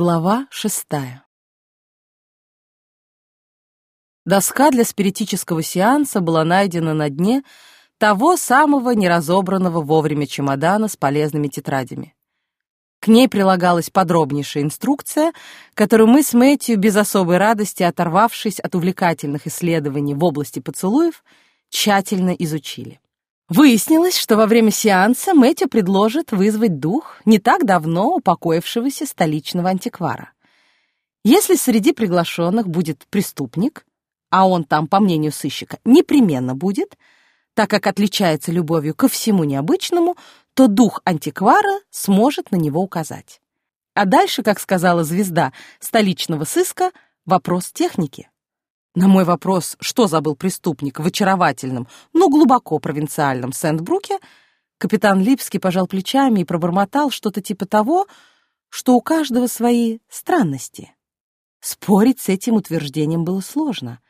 Глава шестая Доска для спиритического сеанса была найдена на дне того самого неразобранного вовремя чемодана с полезными тетрадями. К ней прилагалась подробнейшая инструкция, которую мы с Мэтью без особой радости, оторвавшись от увлекательных исследований в области поцелуев, тщательно изучили. Выяснилось, что во время сеанса Мэтью предложит вызвать дух не так давно упокоившегося столичного антиквара. Если среди приглашенных будет преступник, а он там, по мнению сыщика, непременно будет, так как отличается любовью ко всему необычному, то дух антиквара сможет на него указать. А дальше, как сказала звезда столичного сыска, вопрос техники. На мой вопрос, что забыл преступник в очаровательном, но глубоко провинциальном Сент-Бруке, капитан Липский пожал плечами и пробормотал что-то типа того, что у каждого свои странности. Спорить с этим утверждением было сложно,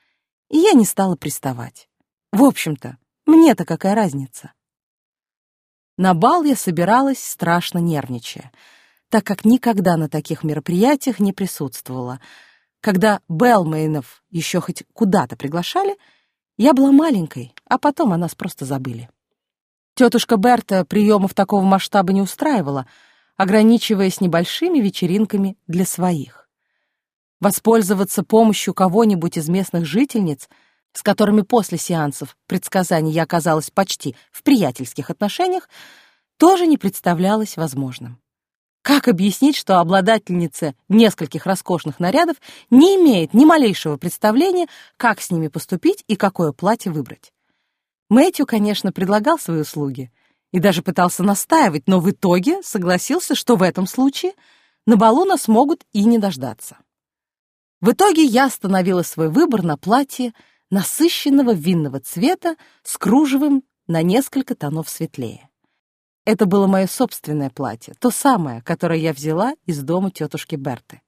и я не стала приставать. В общем-то, мне-то какая разница? На бал я собиралась, страшно нервничая, так как никогда на таких мероприятиях не присутствовала. Когда Белмейнов еще хоть куда-то приглашали, я была маленькой, а потом о нас просто забыли. Тетушка Берта приемов такого масштаба не устраивала, ограничиваясь небольшими вечеринками для своих. Воспользоваться помощью кого-нибудь из местных жительниц — с которыми после сеансов предсказаний я оказалась почти в приятельских отношениях, тоже не представлялось возможным. Как объяснить, что обладательница нескольких роскошных нарядов не имеет ни малейшего представления, как с ними поступить и какое платье выбрать? Мэтью, конечно, предлагал свои услуги и даже пытался настаивать, но в итоге согласился, что в этом случае на балу нас могут и не дождаться. В итоге я остановила свой выбор на платье насыщенного винного цвета с кружевом на несколько тонов светлее. Это было мое собственное платье, то самое, которое я взяла из дома тетушки Берты.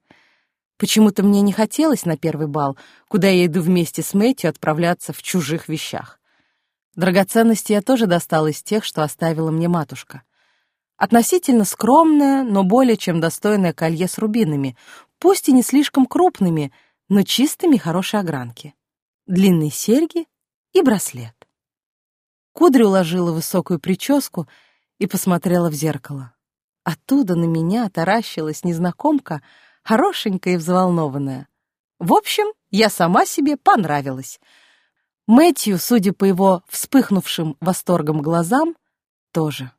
Почему-то мне не хотелось на первый бал, куда я иду вместе с Мэтью отправляться в чужих вещах. Драгоценности я тоже достала из тех, что оставила мне матушка. Относительно скромное, но более чем достойное колье с рубинами, пусть и не слишком крупными, но чистыми хорошей огранки длинные серьги и браслет. Кудри уложила высокую прическу и посмотрела в зеркало. Оттуда на меня таращилась незнакомка, хорошенькая и взволнованная. В общем, я сама себе понравилась. Мэтью, судя по его вспыхнувшим восторгом глазам, тоже.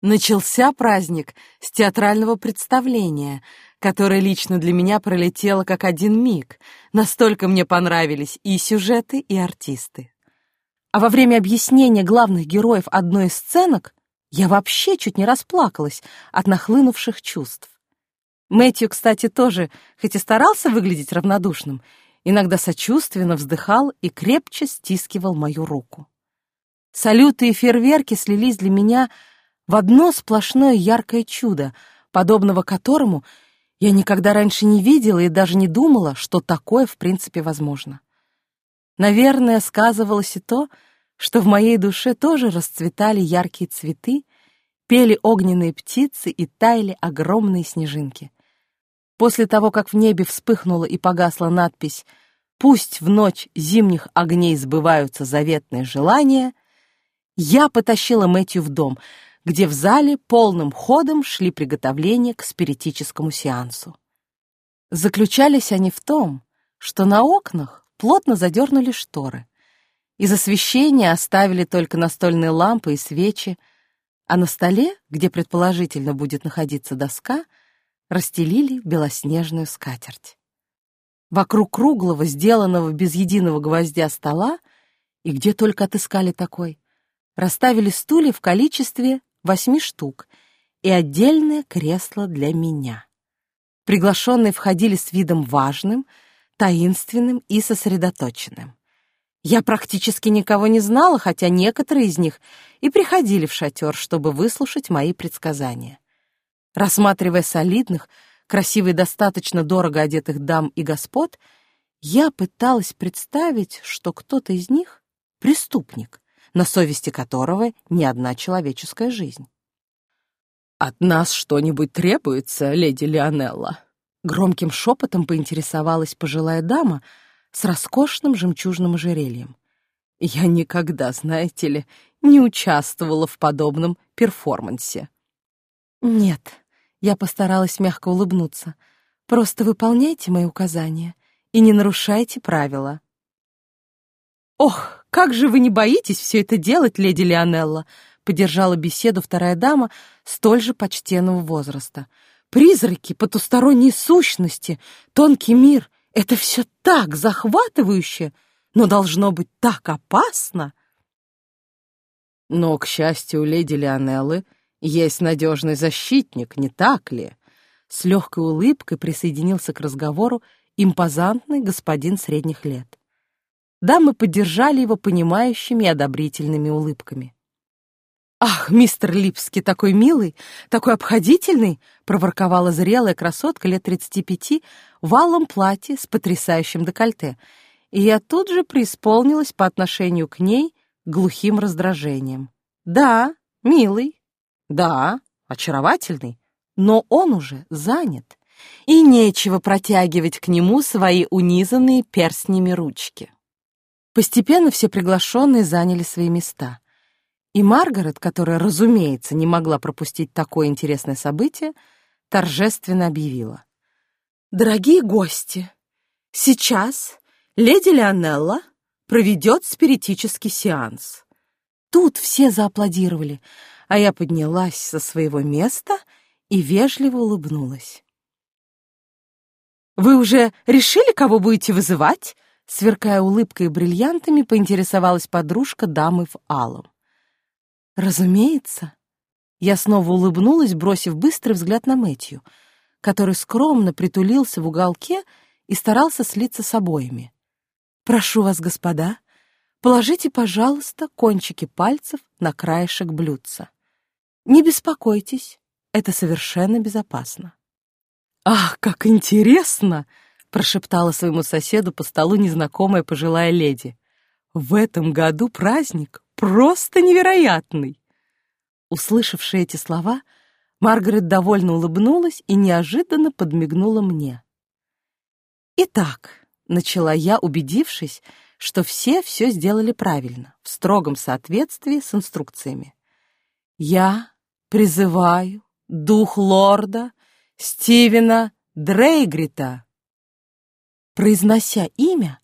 Начался праздник с театрального представления, которое лично для меня пролетело как один миг. Настолько мне понравились и сюжеты, и артисты. А во время объяснения главных героев одной из сценок я вообще чуть не расплакалась от нахлынувших чувств. Мэтью, кстати, тоже, хоть и старался выглядеть равнодушным, иногда сочувственно вздыхал и крепче стискивал мою руку. Салюты и фейерверки слились для меня в одно сплошное яркое чудо, подобного которому я никогда раньше не видела и даже не думала, что такое в принципе возможно. Наверное, сказывалось и то, что в моей душе тоже расцветали яркие цветы, пели огненные птицы и таяли огромные снежинки. После того, как в небе вспыхнула и погасла надпись «Пусть в ночь зимних огней сбываются заветные желания», я потащила Мэтью в дом — где в зале полным ходом шли приготовления к спиритическому сеансу. Заключались они в том, что на окнах плотно задернули шторы. Из освещения оставили только настольные лампы и свечи, а на столе, где предположительно будет находиться доска, расстелили белоснежную скатерть. Вокруг круглого, сделанного без единого гвоздя стола, и где только отыскали такой, расставили стулья в количестве восьми штук и отдельное кресло для меня. Приглашенные входили с видом важным, таинственным и сосредоточенным. Я практически никого не знала, хотя некоторые из них и приходили в шатер, чтобы выслушать мои предсказания. Рассматривая солидных, красиво и достаточно дорого одетых дам и господ, я пыталась представить, что кто-то из них — преступник, на совести которого ни одна человеческая жизнь. «От нас что-нибудь требуется, леди Леонелла?» Громким шепотом поинтересовалась пожилая дама с роскошным жемчужным ожерельем. Я никогда, знаете ли, не участвовала в подобном перформансе. Нет, я постаралась мягко улыбнуться. Просто выполняйте мои указания и не нарушайте правила. Ох, как же вы не боитесь все это делать, леди Леонелла, поддержала беседу вторая дама столь же почтенного возраста. Призраки, потусторонние сущности, тонкий мир — это все так захватывающе, но должно быть так опасно. Но, к счастью, у леди Леонеллы есть надежный защитник, не так ли? С легкой улыбкой присоединился к разговору импозантный господин средних лет. Дамы поддержали его понимающими и одобрительными улыбками. «Ах, мистер Липский такой милый, такой обходительный!» — проворковала зрелая красотка лет тридцати пяти в алом платье с потрясающим декольте, и я тут же преисполнилась по отношению к ней глухим раздражением. «Да, милый, да, очаровательный, но он уже занят, и нечего протягивать к нему свои унизанные перстнями ручки». Постепенно все приглашенные заняли свои места. И Маргарет, которая, разумеется, не могла пропустить такое интересное событие, торжественно объявила. «Дорогие гости, сейчас леди Леонелла проведет спиритический сеанс». Тут все зааплодировали, а я поднялась со своего места и вежливо улыбнулась. «Вы уже решили, кого будете вызывать?» Сверкая улыбкой и бриллиантами, поинтересовалась подружка дамы в алом. «Разумеется». Я снова улыбнулась, бросив быстрый взгляд на Мэтью, который скромно притулился в уголке и старался слиться с обоями. «Прошу вас, господа, положите, пожалуйста, кончики пальцев на краешек блюдца. Не беспокойтесь, это совершенно безопасно». «Ах, как интересно!» — прошептала своему соседу по столу незнакомая пожилая леди. «В этом году праздник просто невероятный!» Услышавши эти слова, Маргарет довольно улыбнулась и неожиданно подмигнула мне. «Итак», — начала я, убедившись, что все все сделали правильно, в строгом соответствии с инструкциями. «Я призываю дух лорда Стивена Дрейгрита». Произнося имя,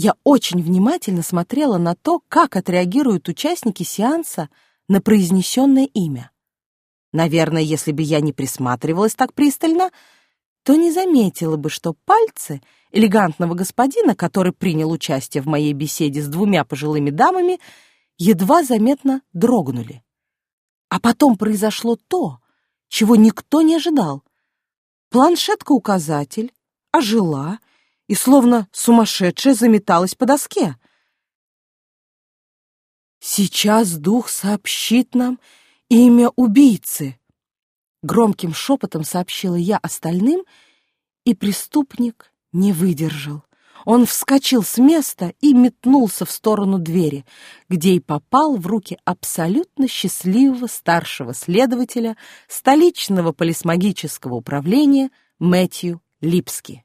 я очень внимательно смотрела на то, как отреагируют участники сеанса на произнесенное имя. Наверное, если бы я не присматривалась так пристально, то не заметила бы, что пальцы элегантного господина, который принял участие в моей беседе с двумя пожилыми дамами, едва заметно дрогнули. А потом произошло то, чего никто не ожидал. Планшетка-указатель ожила и словно сумасшедшая заметалась по доске. «Сейчас дух сообщит нам имя убийцы», — громким шепотом сообщила я остальным, и преступник не выдержал. Он вскочил с места и метнулся в сторону двери, где и попал в руки абсолютно счастливого старшего следователя столичного полисмагического управления Мэтью Липски.